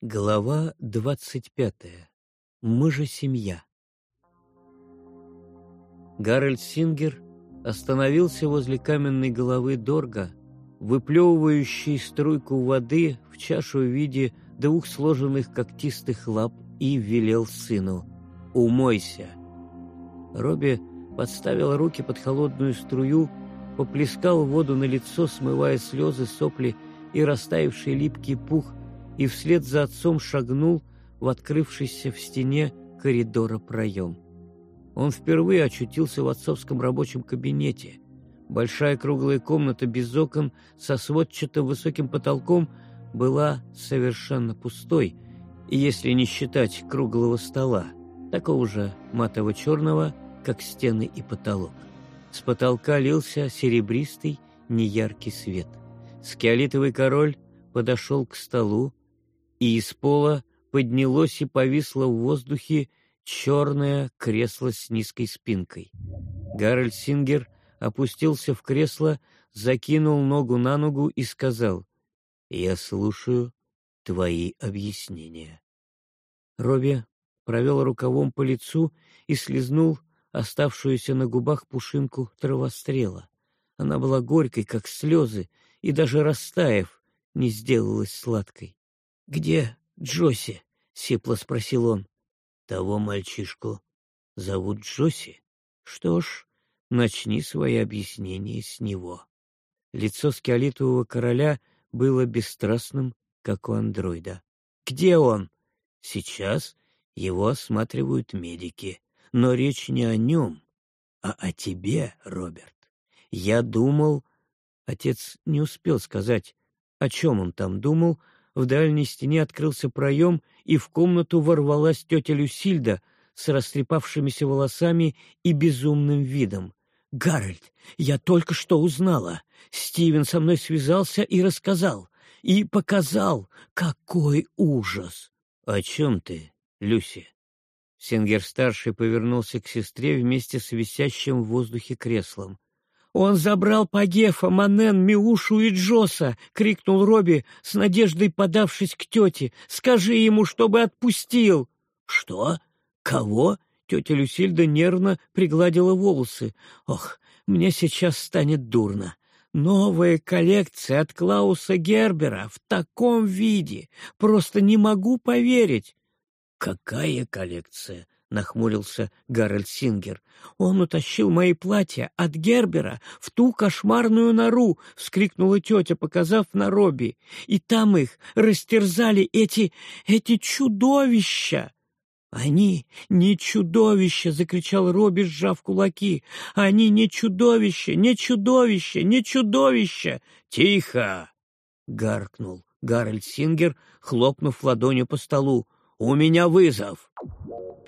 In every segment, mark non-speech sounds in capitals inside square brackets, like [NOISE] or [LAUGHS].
Глава двадцать пятая. Мы же семья. Гарольд Сингер остановился возле каменной головы Дорга, выплевывающей струйку воды в чашу в виде двух сложенных когтистых лап и велел сыну «Умойся». Робби подставил руки под холодную струю, поплескал воду на лицо, смывая слезы, сопли и растаявший липкий пух, и вслед за отцом шагнул в открывшийся в стене коридора проем. Он впервые очутился в отцовском рабочем кабинете. Большая круглая комната без окон со сводчатым высоким потолком была совершенно пустой, если не считать круглого стола, такого же матово-черного, как стены и потолок. С потолка лился серебристый, неяркий свет. Скиолитовый король подошел к столу, и из пола поднялось и повисло в воздухе черное кресло с низкой спинкой. Гарольд Сингер опустился в кресло, закинул ногу на ногу и сказал, «Я слушаю твои объяснения». Робби провел рукавом по лицу и слезнул оставшуюся на губах пушинку травострела. Она была горькой, как слезы, и даже растаяв, не сделалась сладкой. «Где Джоси?» — сипло спросил он. «Того мальчишку зовут Джоси. Что ж, начни свои объяснения с него». Лицо скиолитового короля было бесстрастным, как у андроида. «Где он?» «Сейчас его осматривают медики. Но речь не о нем, а о тебе, Роберт. Я думал...» Отец не успел сказать, о чем он там думал. В дальней стене открылся проем, и в комнату ворвалась тетя Люсильда с растрепавшимися волосами и безумным видом. «Гарольд, я только что узнала. Стивен со мной связался и рассказал. И показал. Какой ужас!» «О чем ты, Люси?» Сингер-старший повернулся к сестре вместе с висящим в воздухе креслом. «Он забрал Пагефа, Манен, Миушу и Джоса!» — крикнул Робби, с надеждой подавшись к тете. «Скажи ему, чтобы отпустил!» «Что? Кого?» — тетя Люсильда нервно пригладила волосы. «Ох, мне сейчас станет дурно. Новая коллекция от Клауса Гербера в таком виде! Просто не могу поверить!» «Какая коллекция?» — нахмурился Гарольд Сингер. «Он утащил мои платья от Гербера в ту кошмарную нору!» — вскрикнула тетя, показав на Робби. «И там их растерзали эти... эти чудовища!» «Они не чудовища!» — закричал Робби, сжав кулаки. «Они не чудовища! Не чудовища! Не чудовища!» «Тихо!» — гаркнул Гарольд Сингер, хлопнув ладонью по столу. «У меня вызов!»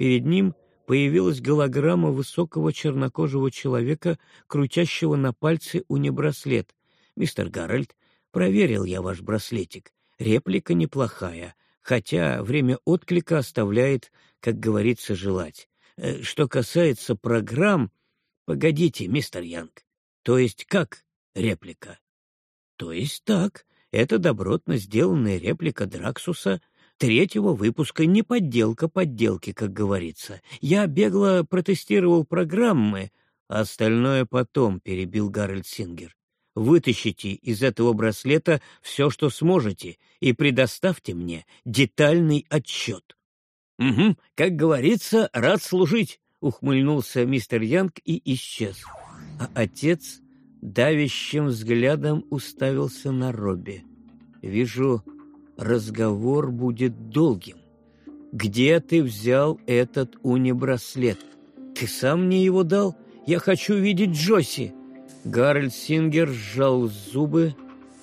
Перед ним появилась голограмма высокого чернокожего человека, крутящего на пальце унибраслет. «Мистер Гарольд, проверил я ваш браслетик. Реплика неплохая, хотя время отклика оставляет, как говорится, желать. Э, что касается программ... Погодите, мистер Янг, то есть как реплика? То есть так, это добротно сделанная реплика Драксуса третьего выпуска не подделка подделки, как говорится. Я бегло протестировал программы, а остальное потом, — перебил Гарольд Сингер. Вытащите из этого браслета все, что сможете, и предоставьте мне детальный отчет. — Угу, как говорится, рад служить, — ухмыльнулся мистер Янг и исчез. А отец давящим взглядом уставился на Робби. Вижу, разговор будет долгим. Где ты взял этот унибраслет? Ты сам мне его дал? Я хочу видеть Джоси. Гарольд Сингер сжал зубы,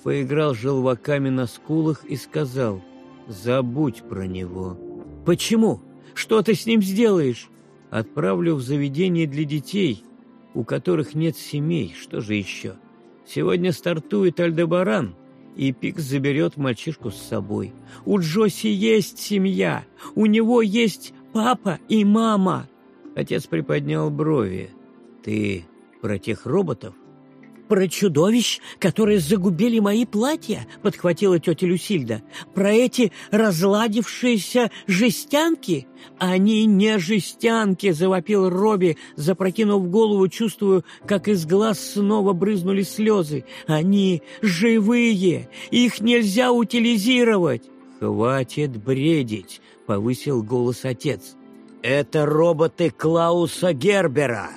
поиграл желваками на скулах и сказал, «Забудь про него». «Почему? Что ты с ним сделаешь?» «Отправлю в заведение для детей, у которых нет семей. Что же еще? Сегодня стартует Альдебаран, и Пикс заберет мальчишку с собой. У Джоси есть семья, у него есть папа и мама. Отец приподнял брови. Ты про тех роботов? Про чудовищ, которые загубили мои платья?» — подхватила тетя Люсильда. «Про эти разладившиеся жестянки?» «Они не жестянки!» — завопил Робби, запрокинув голову, чувствую, как из глаз снова брызнули слезы. «Они живые! Их нельзя утилизировать!» «Хватит бредить!» — повысил голос отец. «Это роботы Клауса Гербера!»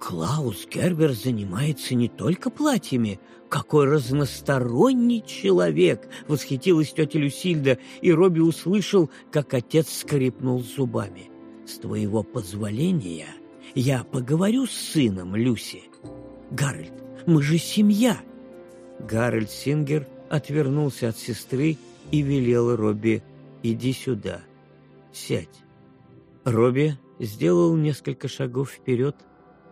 Клаус Гербер занимается не только платьями. Какой разносторонний человек! Восхитилась тетя Люсильда, и Робби услышал, как отец скрипнул зубами. С твоего позволения я поговорю с сыном Люси. Гарольд, мы же семья. Гарольд Сингер отвернулся от сестры и велел Робби «Иди сюда, сядь». Робби сделал несколько шагов вперед,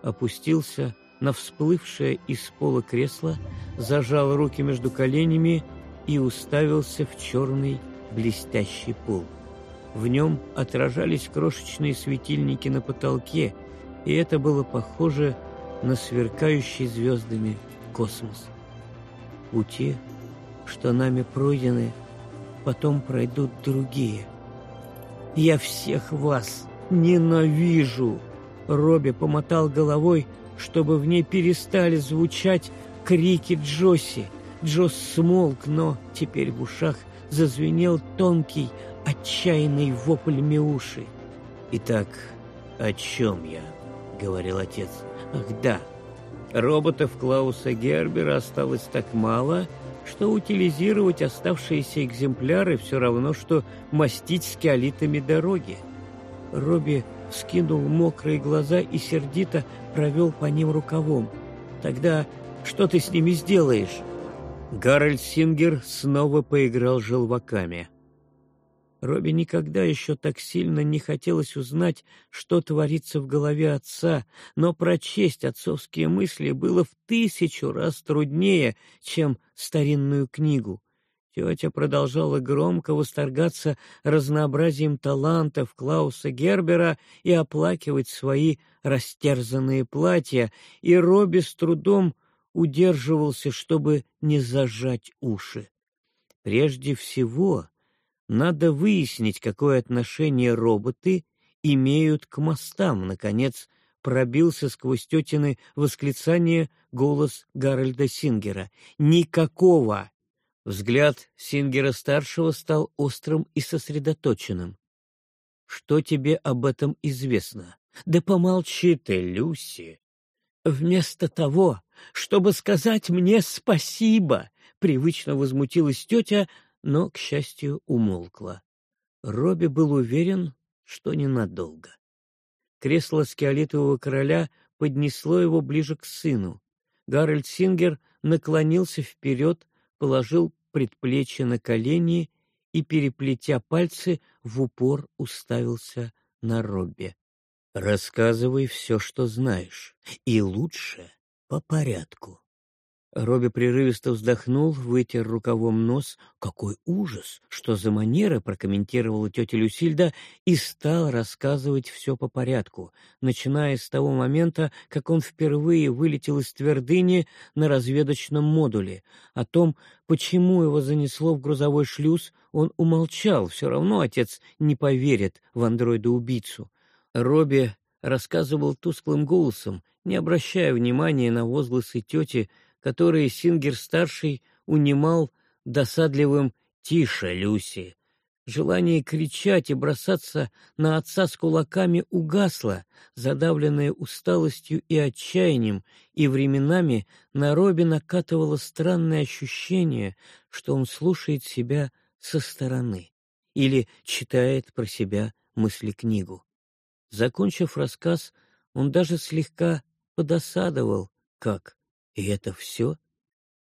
опустился на всплывшее из пола кресло, зажал руки между коленями и уставился в черный блестящий пол. В нем отражались крошечные светильники на потолке, и это было похоже на сверкающий звездами космос. Пути, что нами пройдены, потом пройдут другие. Я всех вас ненавижу!» Робби помотал головой, чтобы в ней перестали звучать крики Джосси. Джосс смолк, но теперь в ушах зазвенел тонкий, отчаянный вопль Миуши. «Итак, о чем я?» — говорил отец. «Ах, да, роботов Клауса Гербера осталось так мало, что утилизировать оставшиеся экземпляры все равно, что мастить скиолитами дороги». Робби вскинул мокрые глаза и сердито провел по ним рукавом. «Тогда что ты с ними сделаешь?» Гарольд Сингер снова поиграл желваками. Робби никогда еще так сильно не хотелось узнать, что творится в голове отца, но прочесть отцовские мысли было в тысячу раз труднее, чем старинную книгу. Тетя продолжала громко восторгаться разнообразием талантов Клауса Гербера и оплакивать свои растерзанные платья, и Робби с трудом удерживался, чтобы не зажать уши. Прежде всего, надо выяснить, какое отношение роботы имеют к мостам. Наконец, пробился сквозь тетины восклицание голос Гарольда Сингера. «Никакого!» Взгляд Сингера-старшего стал острым и сосредоточенным. «Что тебе об этом известно?» «Да помолчи ты, Люси!» «Вместо того, чтобы сказать мне спасибо!» Привычно возмутилась тетя, но, к счастью, умолкла. Робби был уверен, что ненадолго. Кресло скиолитового короля поднесло его ближе к сыну. Гарольд Сингер наклонился вперед, положил предплечье на колени и, переплетя пальцы, в упор уставился на Робби. «Рассказывай все, что знаешь, и лучше по порядку». Робби прерывисто вздохнул, вытер рукавом нос. «Какой ужас! Что за манера?» — прокомментировала тетя Люсильда и стал рассказывать все по порядку, начиная с того момента, как он впервые вылетел из твердыни на разведочном модуле. О том, почему его занесло в грузовой шлюз, он умолчал. Все равно отец не поверит в андроида-убийцу. Робби рассказывал тусклым голосом, не обращая внимания на возгласы тети, которые Сингер-старший унимал досадливым «Тише, Люси!». Желание кричать и бросаться на отца с кулаками угасло, задавленное усталостью и отчаянием, и временами на Робби накатывало странное ощущение, что он слушает себя со стороны или читает про себя мысли-книгу. Закончив рассказ, он даже слегка подосадовал, как и это все?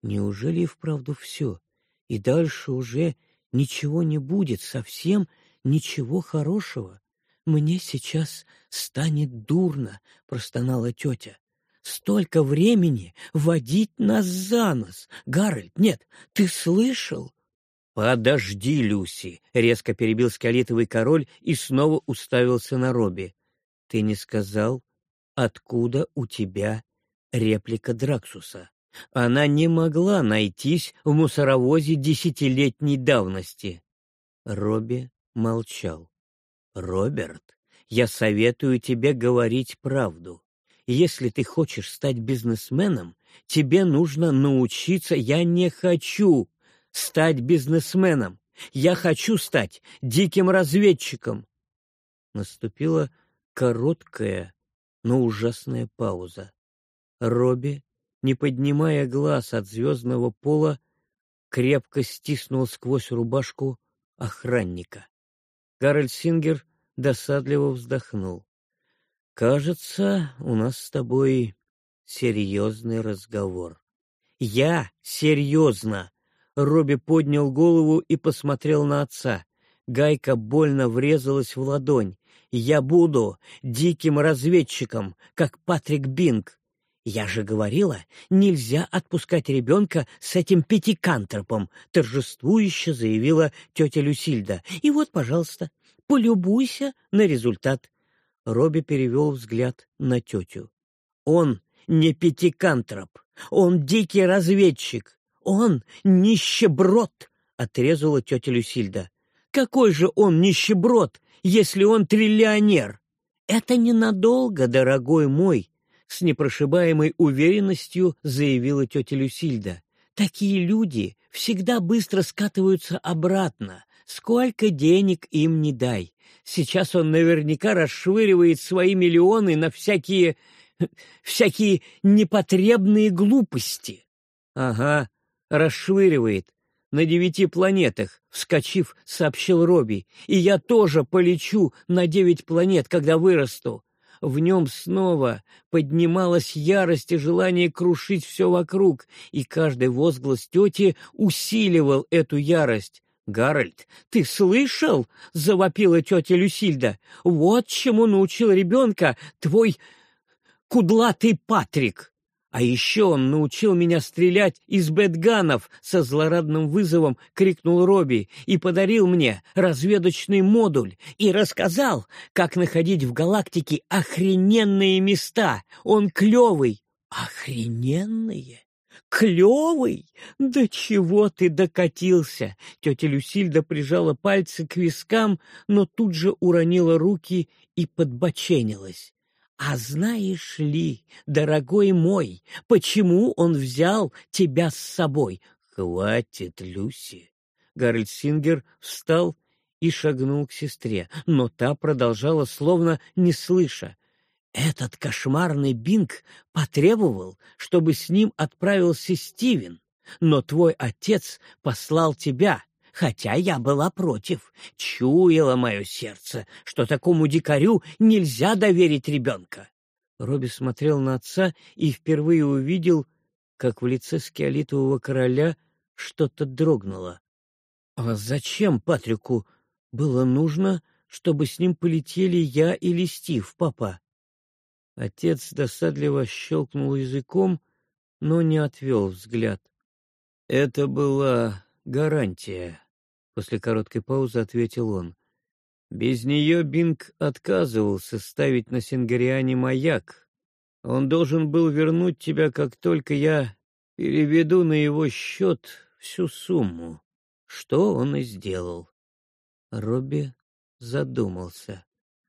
Неужели и вправду все? И дальше уже ничего не будет, совсем ничего хорошего? Мне сейчас станет дурно, простонала тетя. Столько времени водить нас за нос. Гарольд, нет, ты слышал? «Подожди, Люси!» — резко перебил скалитовый король и снова уставился на Робби. «Ты не сказал, откуда у тебя реплика Драксуса. Она не могла найтись в мусоровозе десятилетней давности. Робби молчал. «Роберт, я советую тебе говорить правду. Если ты хочешь стать бизнесменом, тебе нужно научиться... Я не хочу стать бизнесменом. Я хочу стать диким разведчиком. Наступила короткая, но ужасная пауза. Робби, не поднимая глаз от звездного пола, крепко стиснул сквозь рубашку охранника. Гарольд Сингер досадливо вздохнул. «Кажется, у нас с тобой серьезный разговор». «Я серьезно!» Робби поднял голову и посмотрел на отца. Гайка больно врезалась в ладонь. «Я буду диким разведчиком, как Патрик Бинг. Я же говорила, нельзя отпускать ребенка с этим пятикантропом», торжествующе заявила тетя Люсильда. «И вот, пожалуйста, полюбуйся на результат». Робби перевел взгляд на тетю. «Он не пятикантроп, он дикий разведчик. «Он нищеброд!» — отрезала тетя Люсильда. «Какой же он нищеброд, если он триллионер?» «Это ненадолго, дорогой мой!» — с непрошибаемой уверенностью заявила тетя Люсильда. «Такие люди всегда быстро скатываются обратно, сколько денег им не дай. Сейчас он наверняка расшвыривает свои миллионы на всякие... [LAUGHS] всякие непотребные глупости». «Ага, расшвыривает на девяти планетах, вскочив, сообщил Робби. И я тоже полечу на девять планет, когда вырасту. В нем снова поднималась ярость и желание крушить все вокруг, и каждый возглас тети усиливал эту ярость. «Гарольд, ты слышал?» — завопила тетя Люсильда. «Вот чему научил ребенка твой кудлатый Патрик!» А еще он научил меня стрелять из бэтганов, со злорадным вызовом крикнул Робби и подарил мне разведочный модуль и рассказал, как находить в галактике охрененные места. Он клевый. Охрененные? Клевый? Да чего ты докатился? Тетя Люсильда прижала пальцы к вискам, но тут же уронила руки и подбоченилась. А знаешь ли, дорогой мой, почему он взял тебя с собой? Хватит, Люси. Гарольд Сингер встал и шагнул к сестре, но та продолжала, словно не слыша. Этот кошмарный Бинг потребовал, чтобы с ним отправился Стивен, но твой отец послал тебя, хотя я была против. Чуяло мое сердце, что такому дикарю нельзя доверить ребенка. Робби смотрел на отца и впервые увидел, как в лице скиолитового короля что-то дрогнуло. А зачем Патрику было нужно, чтобы с ним полетели я или Стив, папа? Отец досадливо щелкнул языком, но не отвел взгляд. Это была гарантия. После короткой паузы ответил он. Без нее Бинг отказывался ставить на Сингариане маяк. Он должен был вернуть тебя, как только я переведу на его счет всю сумму, что он и сделал. Робби задумался.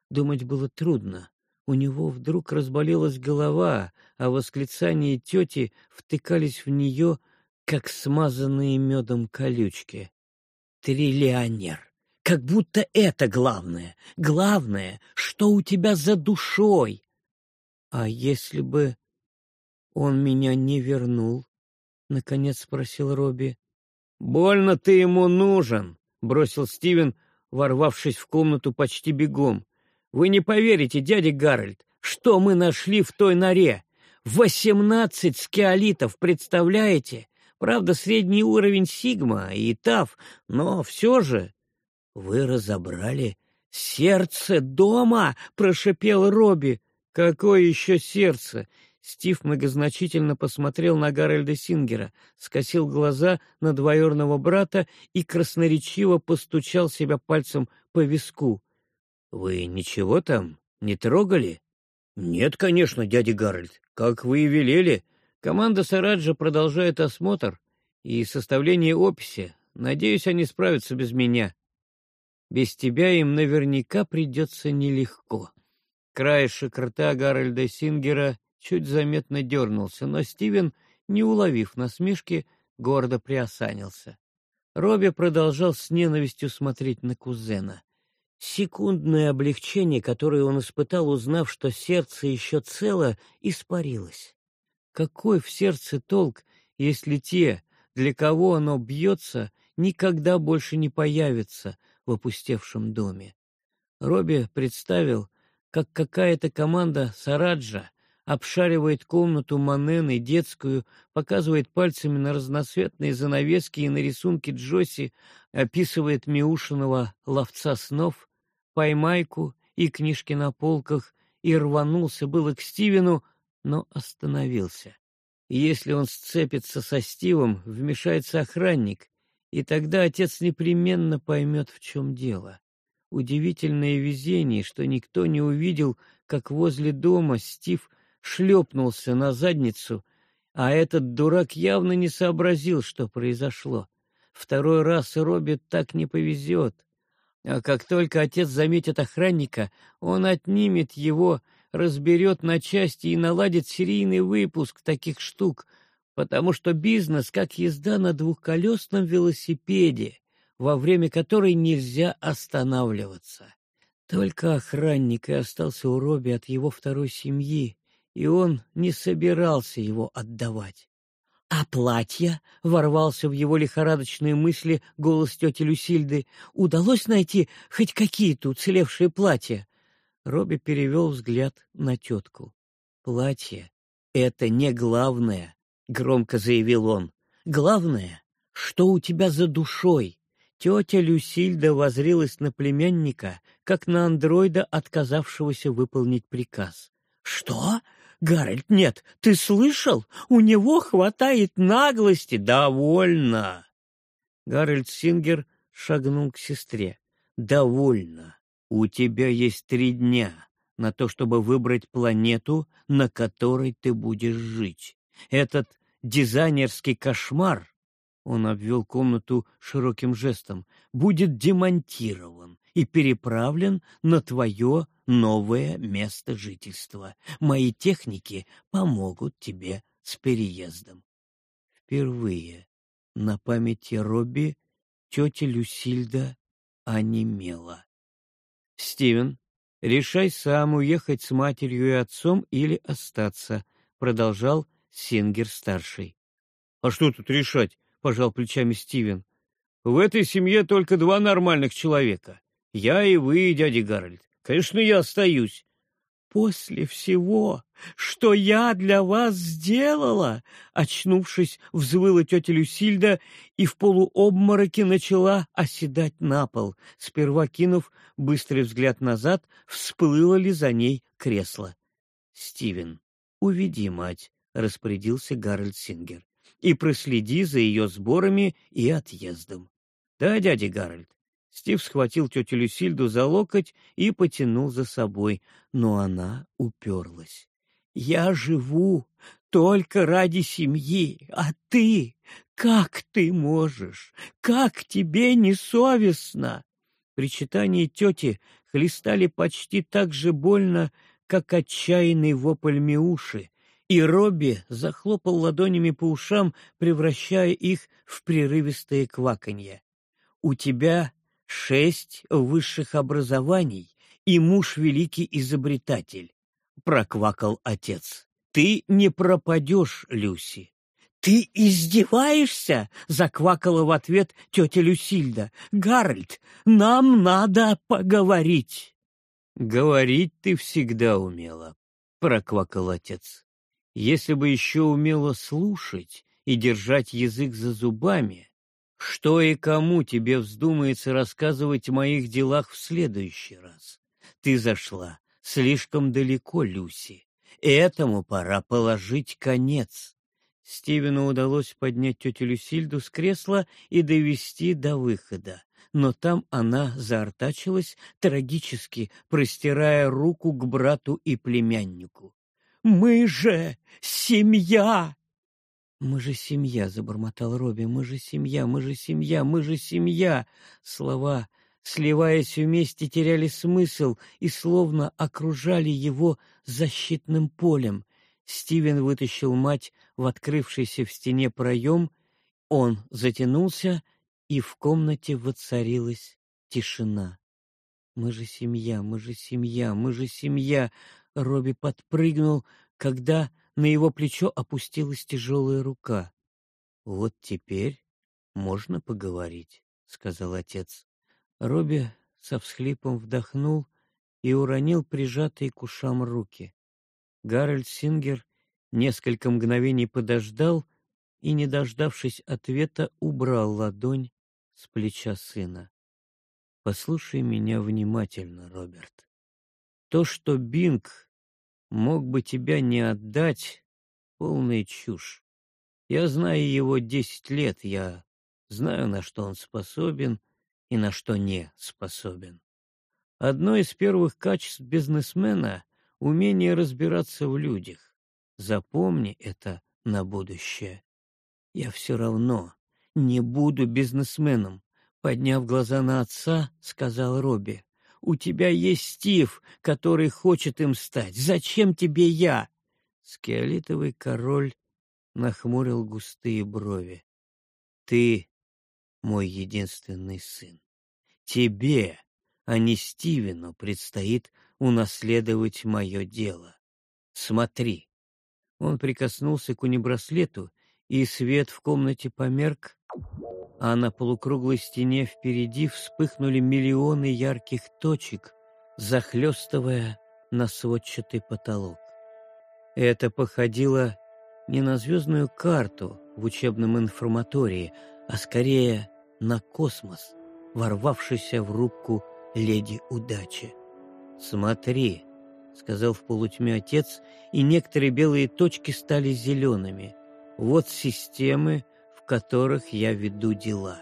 Думать было трудно. У него вдруг разболелась голова, а восклицания тети втыкались в нее, как смазанные медом колючки триллионер. Как будто это главное. Главное, что у тебя за душой. А если бы он меня не вернул? Наконец спросил Робби. Больно ты ему нужен, бросил Стивен, ворвавшись в комнату почти бегом. Вы не поверите, дядя Гарольд, что мы нашли в той норе. Восемнадцать скеолитов, представляете? Правда, средний уровень Сигма и ТАФ, но все же... — Вы разобрали сердце дома? — прошипел Робби. — Какое еще сердце? Стив многозначительно посмотрел на Гарольда Сингера, скосил глаза на двоюрного брата и красноречиво постучал себя пальцем по виску. — Вы ничего там не трогали? — Нет, конечно, дядя Гарольд, как вы и велели. Команда Сараджа продолжает осмотр и составление описи. Надеюсь, они справятся без меня. Без тебя им наверняка придется нелегко. Краешек рта Гарольда Сингера чуть заметно дернулся, но Стивен, не уловив насмешки, гордо приосанился. Робби продолжал с ненавистью смотреть на кузена. Секундное облегчение, которое он испытал, узнав, что сердце еще цело, испарилось. Какой в сердце толк, если те, для кого оно бьется, никогда больше не появятся в опустевшем доме? Робби представил, как какая-то команда Сараджа обшаривает комнату Манены, детскую, показывает пальцами на разноцветные занавески и на рисунки Джоси, описывает Миушиного ловца снов, поймайку и книжки на полках, и рванулся было к Стивену, но остановился. Если он сцепится со Стивом, вмешается охранник, и тогда отец непременно поймет, в чем дело. Удивительное везение, что никто не увидел, как возле дома Стив шлепнулся на задницу, а этот дурак явно не сообразил, что произошло. Второй раз Робби так не повезет. А как только отец заметит охранника, он отнимет его разберет на части и наладит серийный выпуск таких штук, потому что бизнес как езда на двухколесном велосипеде, во время которой нельзя останавливаться. Только охранник и остался у Робби от его второй семьи, и он не собирался его отдавать. «А платье?» — ворвался в его лихорадочные мысли голос тети Люсильды. «Удалось найти хоть какие-то уцелевшие платья?» Робби перевел взгляд на тетку. «Платье — это не главное», — громко заявил он. «Главное, что у тебя за душой?» Тетя Люсильда возрилась на племянника, как на андроида, отказавшегося выполнить приказ. «Что? Гарольд, нет, ты слышал? У него хватает наглости. Довольно!» Гарольд Сингер шагнул к сестре. «Довольно. У тебя есть три дня на то, чтобы выбрать планету, на которой ты будешь жить. Этот дизайнерский кошмар, он обвел комнату широким жестом, будет демонтирован и переправлен на твое новое место жительства. Мои техники помогут тебе с переездом. Впервые на памяти Робби тетя Люсильда онемела. «Стивен, решай сам, уехать с матерью и отцом или остаться», — продолжал Сингер-старший. «А что тут решать?» — пожал плечами Стивен. «В этой семье только два нормальных человека. Я и вы, дядя Гарольд. Конечно, я остаюсь после всего, что я для вас сделала!» Очнувшись, взвыла тетя Люсильда и в полуобмороке начала оседать на пол. Сперва кинув быстрый взгляд назад, всплыло ли за ней кресло. «Стивен, уведи мать», — распорядился Гарольд Сингер, «и проследи за ее сборами и отъездом». «Да, дядя Гарольд, Стив схватил тетю Люсильду за локоть и потянул за собой, но она уперлась. «Я живу только ради семьи, а ты? Как ты можешь? Как тебе не совестно?» Причитания тети хлестали почти так же больно, как отчаянный вопль Миуши, и Робби захлопал ладонями по ушам, превращая их в прерывистое кваканье. «У тебя шесть высших образований и муж великий изобретатель, — проквакал отец. Ты не пропадешь, Люси. «Ты издеваешься?» — заквакала в ответ тетя Люсильда. «Гарольд, нам надо поговорить». «Говорить ты всегда умела», — проквакал отец. «Если бы еще умела слушать и держать язык за зубами, что и кому тебе вздумается рассказывать о моих делах в следующий раз? Ты зашла слишком далеко, Люси. Этому пора положить конец. Стивену удалось поднять тетю Люсильду с кресла и довести до выхода. Но там она заортачилась, трагически простирая руку к брату и племяннику. «Мы же семья!» «Мы же семья», — забормотал Робби, — «мы же семья, мы же семья, мы же семья». Слова, сливаясь вместе, теряли смысл и словно окружали его защитным полем. Стивен вытащил мать в открывшийся в стене проем, он затянулся, и в комнате воцарилась тишина. «Мы же семья, мы же семья, мы же семья!» Робби подпрыгнул, когда на его плечо опустилась тяжелая рука. «Вот теперь можно поговорить», — сказал отец. Робби со всхлипом вдохнул и уронил прижатые к ушам руки. Гарольд Сингер несколько мгновений подождал и, не дождавшись ответа, убрал ладонь с плеча сына. «Послушай меня внимательно, Роберт. То, что Бинг мог бы тебя не отдать, полная чушь. Я знаю его десять лет, я знаю, на что он способен и на что не способен. Одно из первых качеств бизнесмена — умение разбираться в людях. Запомни это на будущее. Я все равно не буду бизнесменом, подняв глаза на отца, сказал Робби. У тебя есть Стив, который хочет им стать. Зачем тебе я?» Скиолитовый король нахмурил густые брови. «Ты мой единственный сын. Тебе, а не Стивену, предстоит унаследовать мое дело. Смотри». Он прикоснулся к унибраслету, и свет в комнате померк, а на полукруглой стене впереди вспыхнули миллионы ярких точек, захлестывая на сводчатый потолок. Это походило не на звездную карту в учебном информатории, а скорее на космос, ворвавшийся в рубку леди удачи. «Смотри», — сказал в полутьме отец, и некоторые белые точки стали зелеными. «Вот системы, которых я веду дела.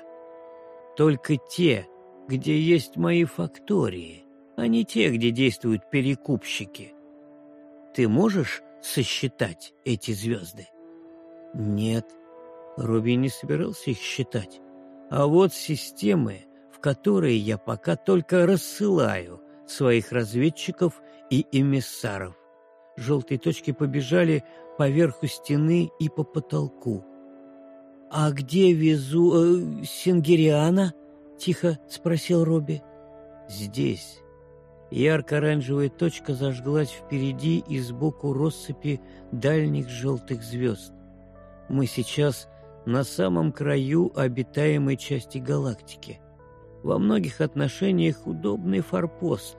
Только те, где есть мои фактории, а не те, где действуют перекупщики. Ты можешь сосчитать эти звезды? Нет, Робби не собирался их считать. А вот системы, в которые я пока только рассылаю своих разведчиков и эмиссаров. Желтые точки побежали по верху стены и по потолку. «А где везу... Э, Сингериана?» — тихо спросил Робби. «Здесь». Ярко-оранжевая точка зажглась впереди и сбоку россыпи дальних желтых звезд. Мы сейчас на самом краю обитаемой части галактики. Во многих отношениях удобный форпост.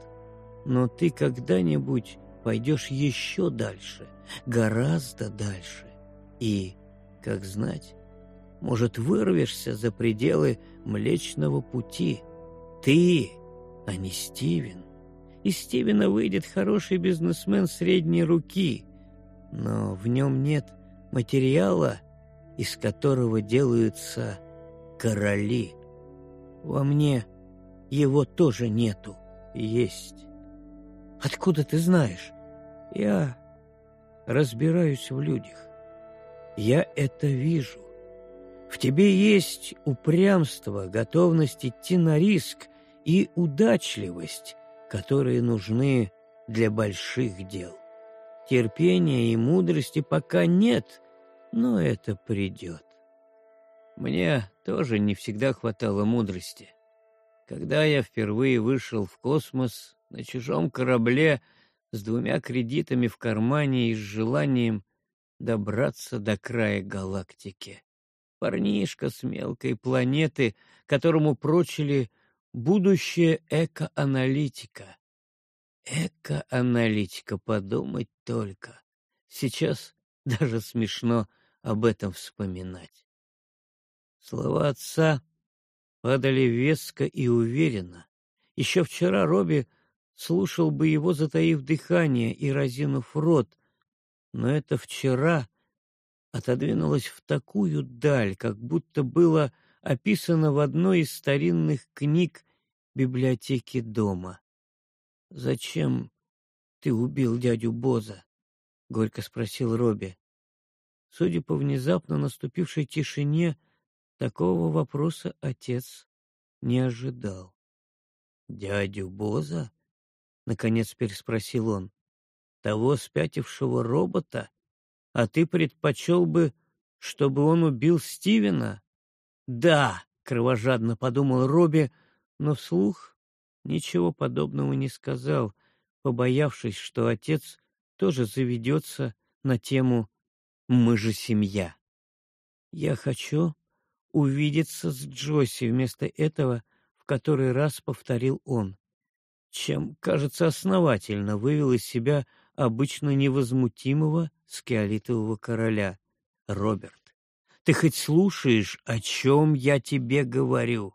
Но ты когда-нибудь пойдешь еще дальше, гораздо дальше. И, как знать, может, вырвешься за пределы Млечного Пути. Ты, а не Стивен. Из Стивена выйдет хороший бизнесмен средней руки, но в нем нет материала, из которого делаются короли. Во мне его тоже нету. Есть. Откуда ты знаешь? Я разбираюсь в людях. Я это вижу. В тебе есть упрямство, готовность идти на риск и удачливость, которые нужны для больших дел. Терпения и мудрости пока нет, но это придет. Мне тоже не всегда хватало мудрости. Когда я впервые вышел в космос на чужом корабле с двумя кредитами в кармане и с желанием добраться до края галактики парнишка с мелкой планеты, которому прочили будущее эко-аналитика. Эко-аналитика, подумать только. Сейчас [LAUGHS] даже смешно об этом вспоминать. Слова отца падали веско и уверенно. Еще вчера Робби слушал бы его, затаив дыхание и разинув рот, но это вчера отодвинулась в такую даль, как будто было описано в одной из старинных книг библиотеки дома. «Зачем ты убил дядю Боза?» — горько спросил Робби. Судя по внезапно наступившей тишине, такого вопроса отец не ожидал. «Дядю Боза?» — наконец переспросил он. «Того спятившего робота? А ты предпочел бы, чтобы он убил Стивена?» «Да!» — кровожадно подумал Робби, но вслух ничего подобного не сказал, побоявшись, что отец тоже заведется на тему «Мы же семья». «Я хочу увидеться с Джойси вместо этого в который раз повторил он, чем, кажется, основательно вывел из себя обычно невозмутимого скиолитового короля. «Роберт, ты хоть слушаешь, о чем я тебе говорю?»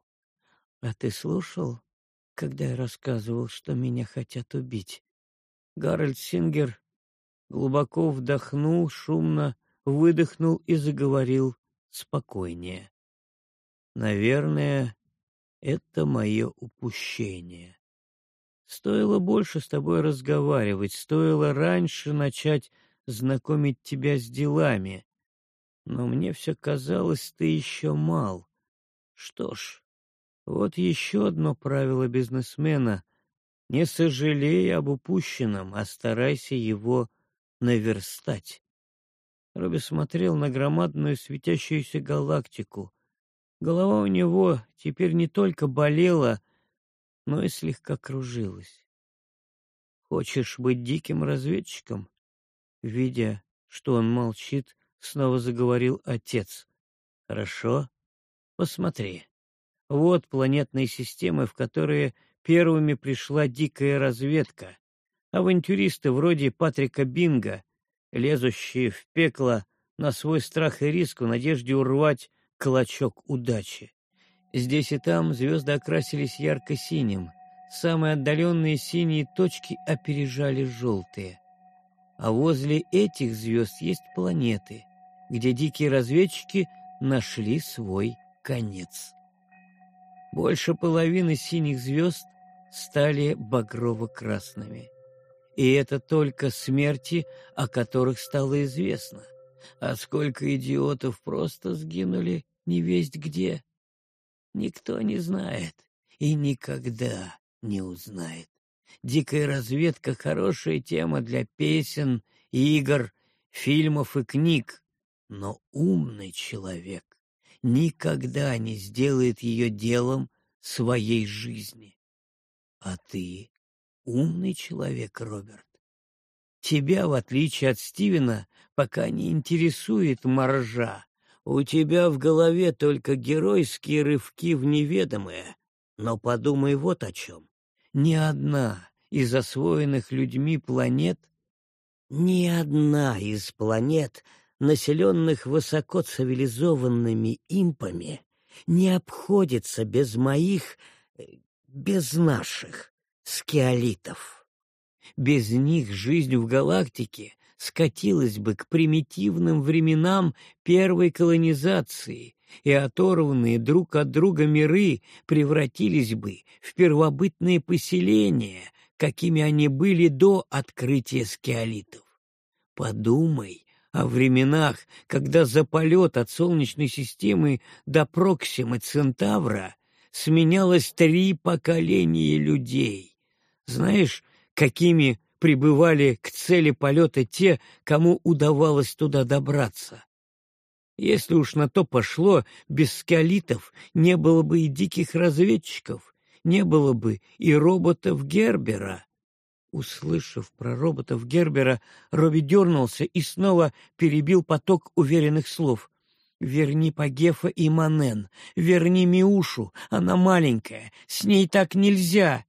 «А ты слушал, когда я рассказывал, что меня хотят убить?» Гарольд Сингер глубоко вдохнул, шумно выдохнул и заговорил спокойнее. «Наверное, это мое упущение. Стоило больше с тобой разговаривать, стоило раньше начать знакомить тебя с делами. Но мне все казалось, ты еще мал. Что ж, вот еще одно правило бизнесмена. Не сожалей об упущенном, а старайся его наверстать. Робби смотрел на громадную светящуюся галактику, Голова у него теперь не только болела, но и слегка кружилась. «Хочешь быть диким разведчиком?» Видя, что он молчит, снова заговорил отец. «Хорошо. Посмотри. Вот планетные системы, в которые первыми пришла дикая разведка. Авантюристы вроде Патрика Бинга, лезущие в пекло на свой страх и риск в надежде урвать клочок удачи. Здесь и там звезды окрасились ярко-синим, самые отдаленные синие точки опережали желтые. А возле этих звезд есть планеты, где дикие разведчики нашли свой конец. Больше половины синих звезд стали багрово-красными. И это только смерти, о которых стало известно. А сколько идиотов просто сгинули не весть где. Никто не знает и никогда не узнает. Дикая разведка — хорошая тема для песен, игр, фильмов и книг, но умный человек никогда не сделает ее делом своей жизни. А ты умный человек, Роберт. Тебя, в отличие от Стивена, пока не интересует моржа, у тебя в голове только геройские рывки в неведомое. Но подумай вот о чем. Ни одна из освоенных людьми планет, ни одна из планет, населенных высокоцивилизованными импами, не обходится без моих, э, без наших скиолитов. Без них жизнь в галактике скатилась бы к примитивным временам первой колонизации, и оторванные друг от друга миры превратились бы в первобытные поселения, какими они были до открытия скеолитов. Подумай о временах, когда за полет от Солнечной системы до Проксимы Центавра сменялось три поколения людей. Знаешь, какими прибывали к цели полета те, кому удавалось туда добраться. Если уж на то пошло, без скалитов не было бы и диких разведчиков, не было бы и роботов Гербера. Услышав про роботов Гербера, Робби дернулся и снова перебил поток уверенных слов. «Верни Пагефа и Манен, верни Миушу, она маленькая, с ней так нельзя!»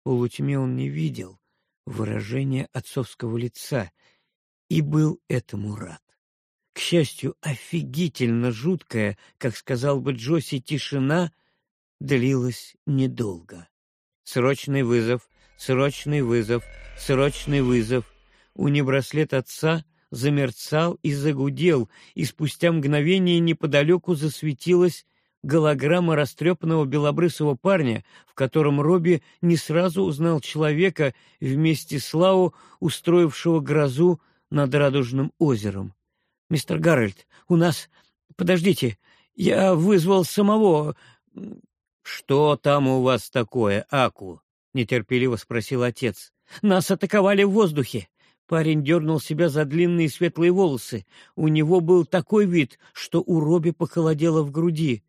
В полутьме он не видел, выражение отцовского лица и был этому рад. К счастью, офигительно жуткая, как сказал бы Джоси, тишина длилась недолго. Срочный вызов, срочный вызов, срочный вызов. Унибраслет отца замерцал и загудел, и спустя мгновение неподалеку засветилась голограмма растрепанного белобрысого парня, в котором Робби не сразу узнал человека вместе с Лау, устроившего грозу над Радужным озером. Мистер Гарольд, у нас... Подождите, я вызвал самого...» «Что там у вас такое, Аку?» — нетерпеливо спросил отец. «Нас атаковали в воздухе. Парень дернул себя за длинные светлые волосы. У него был такой вид, что у Робби похолодело в груди.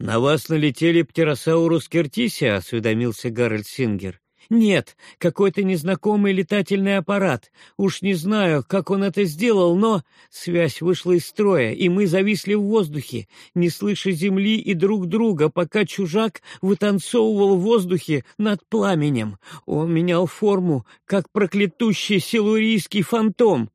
«На вас налетели птеросаурус кертисия?» — осведомился Гарольд Сингер. «Нет, какой-то незнакомый летательный аппарат. Уж не знаю, как он это сделал, но связь вышла из строя, и мы зависли в воздухе, не слыша земли и друг друга, пока чужак вытанцовывал в воздухе над пламенем. Он менял форму, как проклятущий силурийский фантом».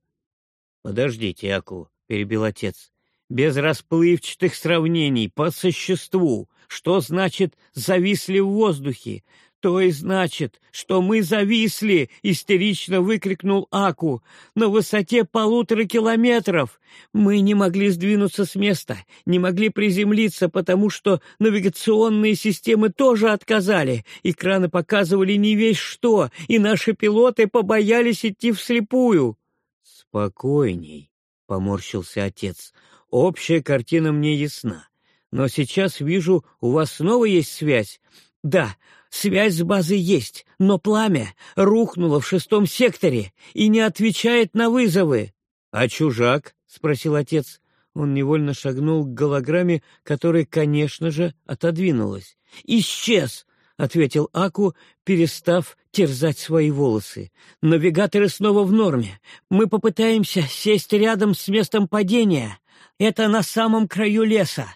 «Подождите, Аку», — перебил отец, — «без расплывчатых сравнений, по существу». Что значит «зависли в воздухе»? «То и значит, что мы зависли!» — истерично выкрикнул Аку. «На высоте полутора километров! Мы не могли сдвинуться с места, не могли приземлиться, потому что навигационные системы тоже отказали. Экраны показывали не весь что, и наши пилоты побоялись идти вслепую». «Спокойней», — поморщился отец. «Общая картина мне ясна. Но сейчас вижу, у вас снова есть связь. Да, Связь с базой есть, но пламя рухнуло в шестом секторе и не отвечает на вызовы. — А чужак? — спросил отец. Он невольно шагнул к голограмме, которая, конечно же, отодвинулась. «Исчез!» — ответил Аку, перестав терзать свои волосы. «Навигаторы снова в норме. Мы попытаемся сесть рядом с местом падения. Это на самом краю леса».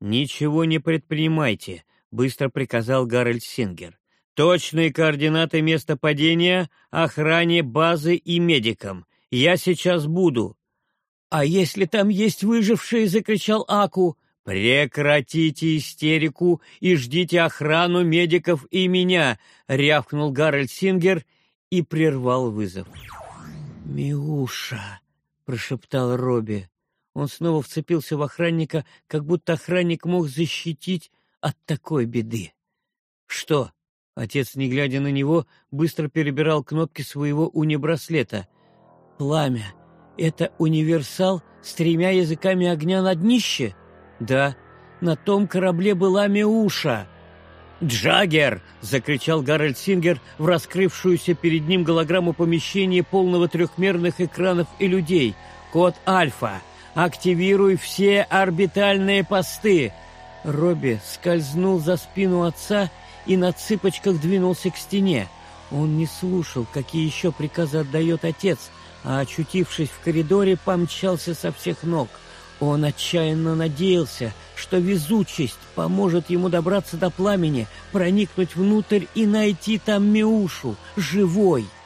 «Ничего не предпринимайте», быстро приказал Гарольд Сингер. «Точные координаты места падения, охране базы и медикам. Я сейчас буду». «А если там есть выжившие?» — закричал Аку. «Прекратите истерику и ждите охрану медиков и меня!» — рявкнул Гарольд Сингер и прервал вызов. «Миуша!» — прошептал Робби. Он снова вцепился в охранника, как будто охранник мог защитить от такой беды. Что? Отец, не глядя на него, быстро перебирал кнопки своего унибраслета. Пламя. Это универсал с тремя языками огня на днище? Да. На том корабле была Меуша. «Джаггер!» — закричал Гарольд Сингер в раскрывшуюся перед ним голограмму помещения полного трехмерных экранов и людей. «Код Альфа! Активируй все орбитальные посты! Робби скользнул за спину отца и на цыпочках двинулся к стене. Он не слушал, какие еще приказы отдает отец, а, очутившись в коридоре, помчался со всех ног. Он отчаянно надеялся, что везучесть поможет ему добраться до пламени, проникнуть внутрь и найти там Миушу, живой —